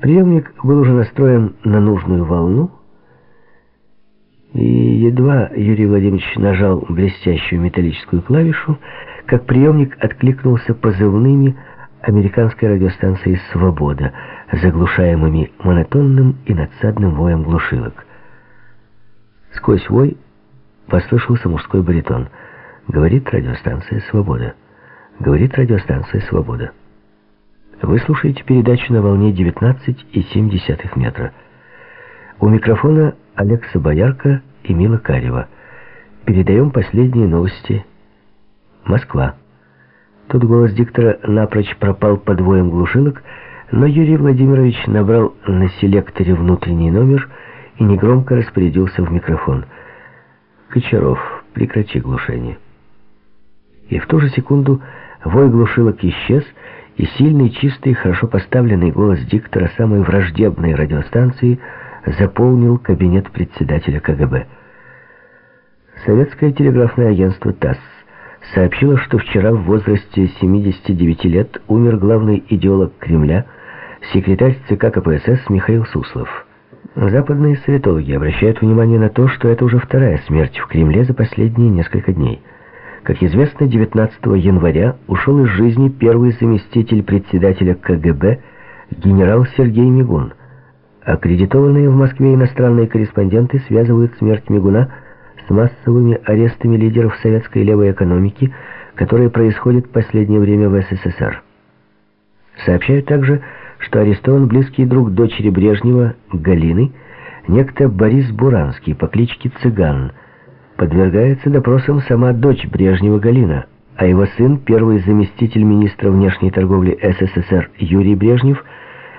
Приемник был уже настроен на нужную волну, и едва Юрий Владимирович нажал блестящую металлическую клавишу, как приемник откликнулся позывными американской радиостанции «Свобода», заглушаемыми монотонным и надсадным воем глушилок. Сквозь вой послышался мужской баритон. Говорит радиостанция «Свобода». Говорит радиостанция «Свобода». Вы слушаете передачу на волне 19,7 метра. У микрофона Алекса Боярка и Мила Карева. Передаем последние новости. Москва. Тут голос диктора напрочь пропал под воем глушилок, но Юрий Владимирович набрал на селекторе внутренний номер и негромко распорядился в микрофон. «Кочаров, прекрати глушение». И в ту же секунду вой глушилок исчез, и сильный, чистый, хорошо поставленный голос диктора самой враждебной радиостанции заполнил кабинет председателя КГБ. Советское телеграфное агентство ТАСС сообщило, что вчера в возрасте 79 лет умер главный идеолог Кремля, секретарь ЦК КПСС Михаил Суслов. Западные советологи обращают внимание на то, что это уже вторая смерть в Кремле за последние несколько дней. Как известно, 19 января ушел из жизни первый заместитель председателя КГБ генерал Сергей Мигун. Аккредитованные в Москве иностранные корреспонденты связывают смерть Мигуна с массовыми арестами лидеров советской левой экономики, которые происходят в последнее время в СССР. Сообщают также, что арестован близкий друг дочери Брежнева, Галины, некто Борис Буранский по кличке Цыган – подвергается допросам сама дочь Брежнева Галина, а его сын, первый заместитель министра внешней торговли СССР Юрий Брежнев,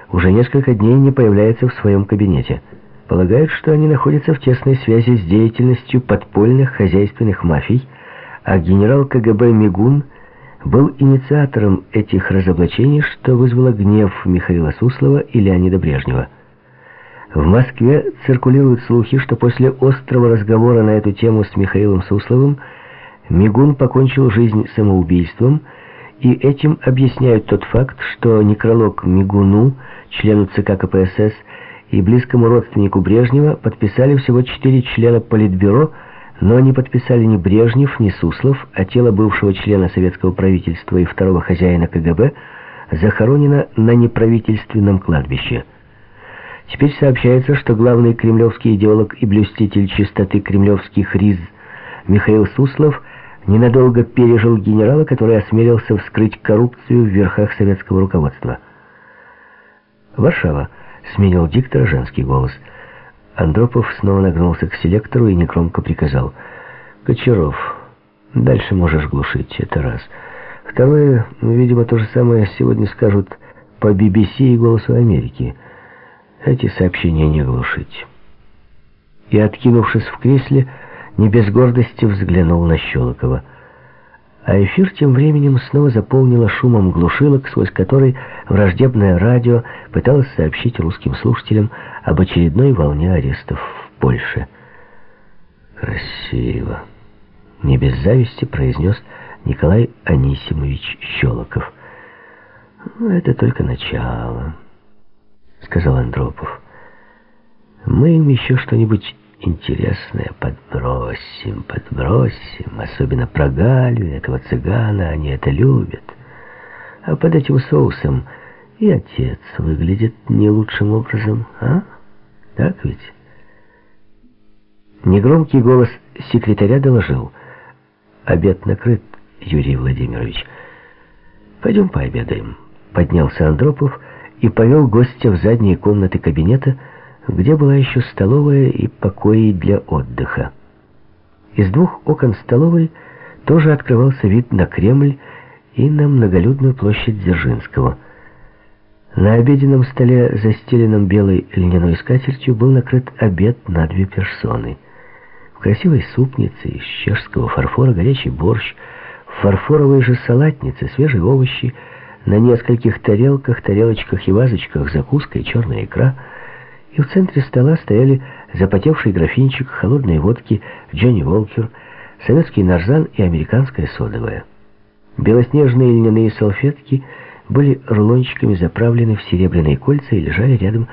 уже несколько дней не появляется в своем кабинете. Полагают, что они находятся в тесной связи с деятельностью подпольных хозяйственных мафий, а генерал КГБ Мигун был инициатором этих разоблачений, что вызвало гнев Михаила Суслова и Леонида Брежнева. В Москве циркулируют слухи, что после острого разговора на эту тему с Михаилом Сусловым Мигун покончил жизнь самоубийством, и этим объясняют тот факт, что некролог Мигуну, члену ЦК КПСС и близкому родственнику Брежнева подписали всего четыре члена Политбюро, но не подписали ни Брежнев, ни Суслов, а тело бывшего члена советского правительства и второго хозяина КГБ захоронено на неправительственном кладбище. Теперь сообщается, что главный кремлевский идеолог и блюститель чистоты кремлевских риз Михаил Суслов ненадолго пережил генерала, который осмелился вскрыть коррупцию в верхах советского руководства. «Варшава», — сменил диктора женский голос. Андропов снова нагнулся к селектору и негромко приказал. «Кочаров, дальше можешь глушить, это раз. Второе, видимо, то же самое сегодня скажут по BBC и «Голосу Америки». Эти сообщения не глушить. И, откинувшись в кресле, не без гордости взглянул на Щелокова. А эфир тем временем снова заполнило шумом глушилок, сквозь который враждебное радио пыталось сообщить русским слушателям об очередной волне арестов в Польше. «Красиво!» — не без зависти произнес Николай Анисимович Щелоков. «Ну, это только начало». — сказал Андропов. «Мы им еще что-нибудь интересное подбросим, подбросим, особенно про Галю, этого цыгана, они это любят. А под этим соусом и отец выглядит не лучшим образом, а? Так ведь?» Негромкий голос секретаря доложил. «Обед накрыт, Юрий Владимирович. Пойдем пообедаем». Поднялся Андропов и повел гостя в задние комнаты кабинета, где была еще столовая и покои для отдыха. Из двух окон столовой тоже открывался вид на Кремль и на многолюдную площадь Дзержинского. На обеденном столе, застеленном белой льняной скатертью, был накрыт обед на две персоны. В красивой супнице из чешского фарфора горячий борщ, в фарфоровой же салатнице свежие овощи — на нескольких тарелках, тарелочках и вазочках закуска и черная икра, и в центре стола стояли запотевший графинчик холодной водки Джонни Волкер, советский нарзан и американская содовая. Белоснежные льняные салфетки были рулончиками заправлены в серебряные кольца и лежали рядом